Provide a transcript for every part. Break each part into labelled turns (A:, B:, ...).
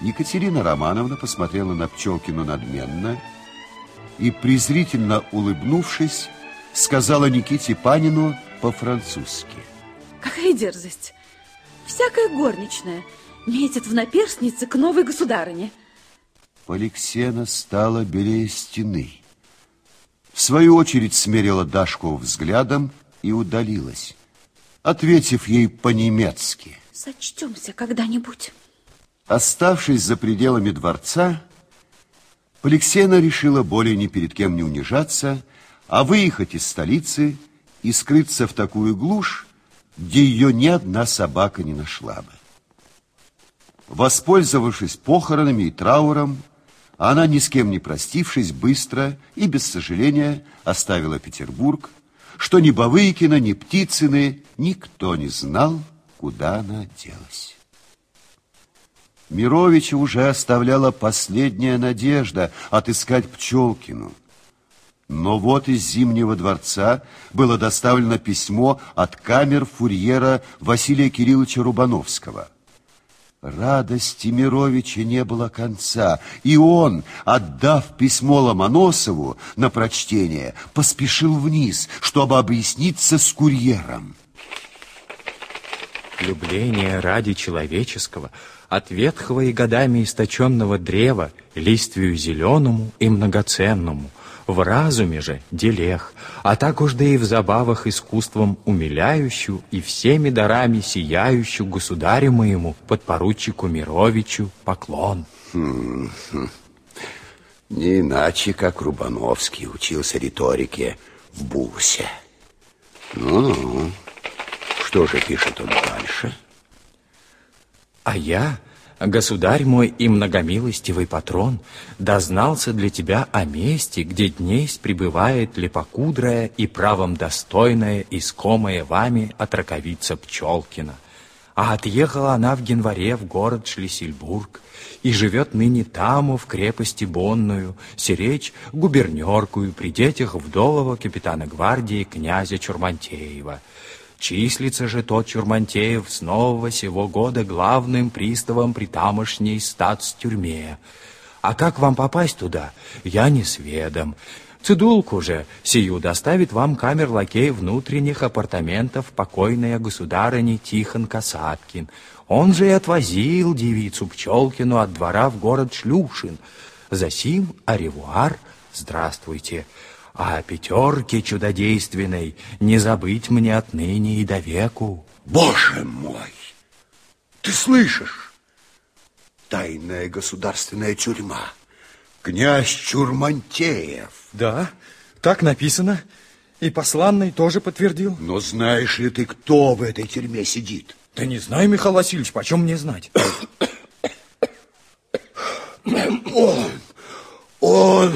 A: Екатерина Романовна посмотрела на Пчелкину надменно и, презрительно улыбнувшись, сказала Никите Панину по-французски.
B: Какая дерзость! Всякая горничная метит в наперстнице к новой государыне.
A: Поликсена стала белее стены. В свою очередь смерила Дашку взглядом и удалилась, ответив ей по-немецки.
B: Сочтемся когда-нибудь.
A: Оставшись за пределами дворца, Поликсена решила более ни перед кем не унижаться, а выехать из столицы и скрыться в такую глушь, где ее ни одна собака не нашла бы. Воспользовавшись похоронами и трауром, она, ни с кем не простившись, быстро и без сожаления оставила Петербург, что ни Бавыкина, ни Птицыны никто не знал, куда она делась. Мировича уже оставляла последняя надежда отыскать Пчелкину. Но вот из Зимнего дворца было доставлено письмо от камер фурьера Василия Кирилловича Рубановского. Радости Мировича не было конца, и он, отдав письмо Ломоносову на прочтение, поспешил вниз, чтобы объясниться с курьером.
C: Любление ради человеческого, от ветхого и годами источенного древа, листвию зеленому и многоценному, в разуме же делех, а так уж да и в забавах искусством умиляющую и всеми дарами сияющую государю моему, подпоручику Мировичу, поклон.
A: Не иначе, как Рубановский учился риторике в Бурсе. Ну-ну. Что же пишет он дальше?
C: А я, государь мой и многомилостивый патрон, дознался для тебя о месте, где днесь пребывает лепокудрая и правом достойная, искомая вами отраковица Пчелкина. А отъехала она в январе в город Шлиссельбург и живет ныне таму в крепости Бонную, сиречь губернеркую при детях вдового капитана гвардии князя Чурмантеева. Числится же тот Чурмантеев с нового сего года главным приставом при тамошней статс-тюрьме. А как вам попасть туда, я не сведом. Цидулку же сию доставит вам камер-лакей внутренних апартаментов покойная государыни Тихон Касаткин. Он же и отвозил девицу Пчелкину от двора в город Шлюшин. Засим, аревуар, здравствуйте. А о пятерке чудодейственной не забыть мне отныне и до веку.
A: Боже мой! Ты слышишь? Тайная государственная тюрьма. Князь Чурмантеев.
C: Да, так написано. И посланный тоже подтвердил.
A: Но знаешь ли ты, кто в этой тюрьме сидит?
C: Да не знаю, Михаил Васильевич, почем мне знать
A: он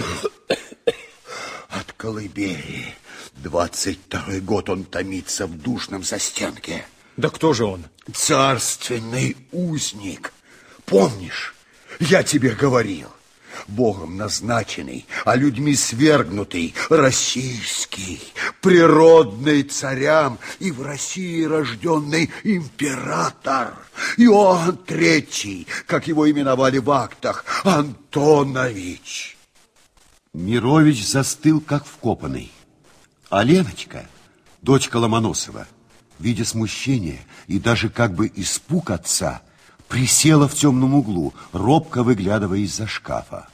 A: колыбели. Двадцать второй год он томится в душном застенке.
C: Да кто же он?
A: Царственный узник. Помнишь, я тебе говорил, Богом назначенный, а людьми свергнутый, российский, природный царям и в России рожденный император. Иоанн Третий, как его именовали в актах, Антонович. Мирович застыл, как вкопанный. А Леночка, дочка Ломоносова, видя смущение и даже как бы испуг отца, присела в темном углу, робко выглядывая из-за шкафа.